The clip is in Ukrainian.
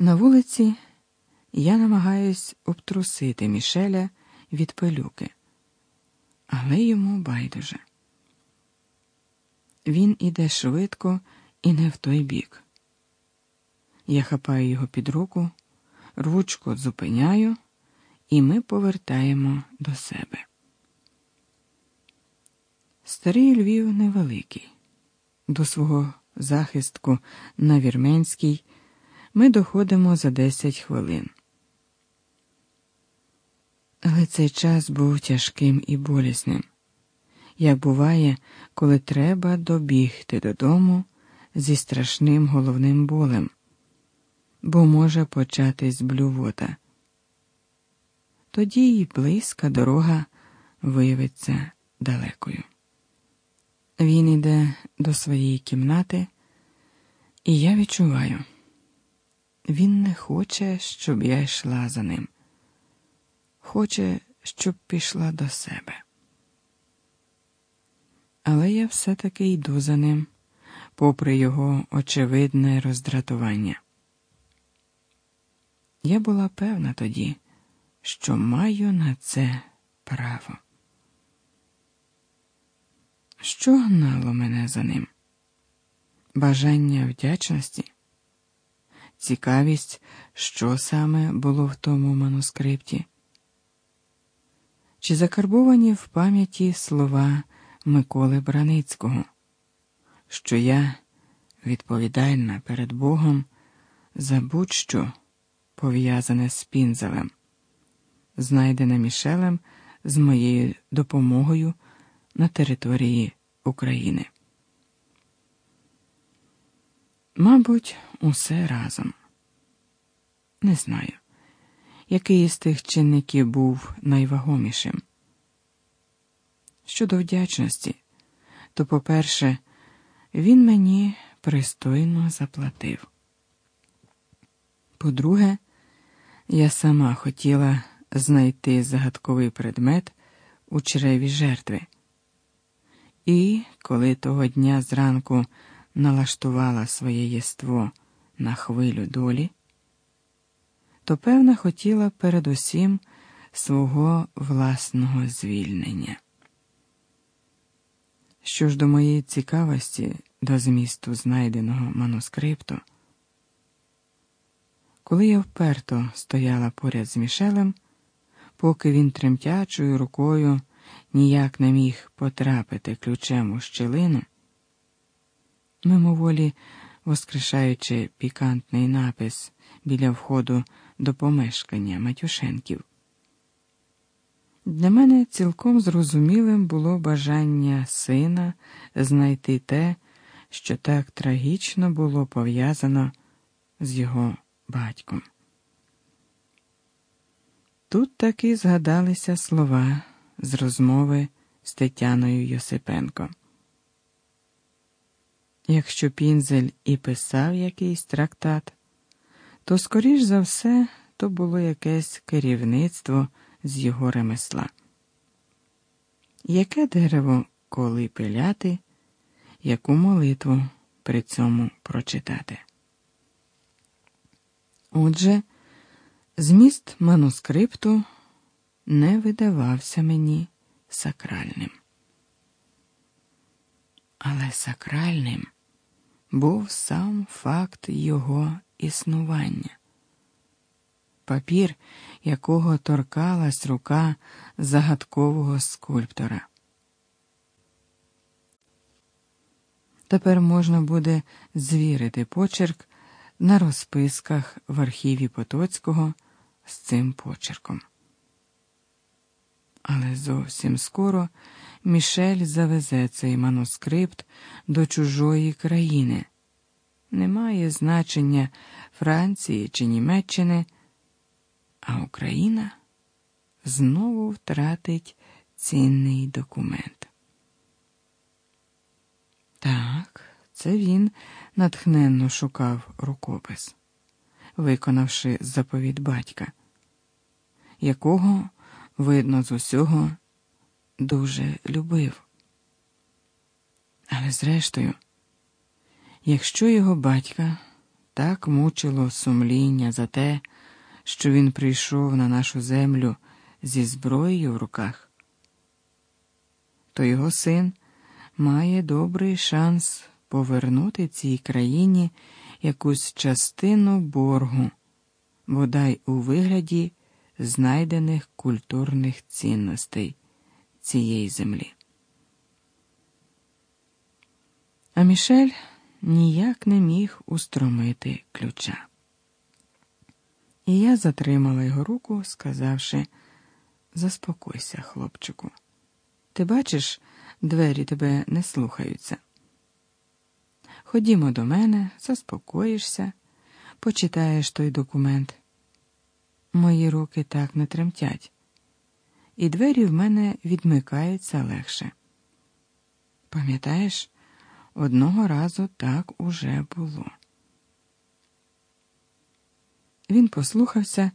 На вулиці я намагаюсь обтрусити Мішеля від пилюки, але йому байдуже. Він іде швидко і не в той бік. Я хапаю його під руку, рвучко зупиняю, і ми повертаємо до себе. Старий Львів невеликий. До свого захистку на Вірменській ми доходимо за 10 хвилин. Але цей час був тяжким і болісним, як буває, коли треба добігти додому зі страшним головним болем, бо може початись блювота. Тоді й близька дорога виявиться далекою. Він іде до своєї кімнати, і я відчуваю, він не хоче, щоб я йшла за ним. Хоче, щоб пішла до себе. Але я все-таки йду за ним, попри його очевидне роздратування. Я була певна тоді, що маю на це право. Що гнало мене за ним? Бажання вдячності, цікавість, що саме було в тому манускрипті, чи закарбовані в пам'яті слова Миколи Браницького, що я відповідальна перед Богом за будь-що пов'язане з пінзелем, знайдене Мішелем з моєю допомогою на території України. Мабуть, усе разом. Не знаю, який із тих чинників був найвагомішим. Щодо вдячності, то, по-перше, він мені пристойно заплатив. По-друге, я сама хотіла знайти загадковий предмет у череві жертви. І коли того дня зранку налаштувала своє єство на хвилю долі, то певно хотіла передусім свого власного звільнення. Що ж до моєї цікавості до змісту знайденого манускрипту, коли я вперто стояла поряд з Мішелем, поки він тремтячою рукою ніяк не міг потрапити ключем у щелину, мимоволі воскрешаючи пікантний напис біля входу до помешкання Матюшенків. Для мене цілком зрозумілим було бажання сина знайти те, що так трагічно було пов'язано з його батьком. Тут таки згадалися слова з розмови з Тетяною Йосипенко. Якщо Пінзель і писав якийсь трактат, то, скоріш за все, то було якесь керівництво з його ремесла. Яке дерево коли пиляти, яку молитву при цьому прочитати? Отже, зміст манускрипту не видавався мені сакральним. Але сакральним був сам факт його існування. Папір, якого торкалась рука загадкового скульптора. Тепер можна буде звірити почерк на розписках в архіві Потоцького з цим почерком. Але зовсім скоро Мішель завезе цей манускрипт до чужої країни. Немає значення Франції чи Німеччини, а Україна знову втратить цінний документ. Так, це він натхненно шукав рукопис, виконавши заповідь батька, якого видно з усього, дуже любив. Але, зрештою, якщо його батька так мучило сумління за те, що він прийшов на нашу землю зі зброєю в руках, то його син має добрий шанс повернути цій країні якусь частину боргу, бодай у вигляді знайдених культурних цінностей цієї землі. А Мішель ніяк не міг устромити ключа. І я затримала його руку, сказавши Заспокойся, хлопчику. Ти бачиш, двері тебе не слухаються. Ходімо до мене, заспокоїшся, почитаєш той документ. Мої руки так не тремтять, і двері в мене відмикаються легше. Пам'ятаєш, одного разу так уже було. Він послухався.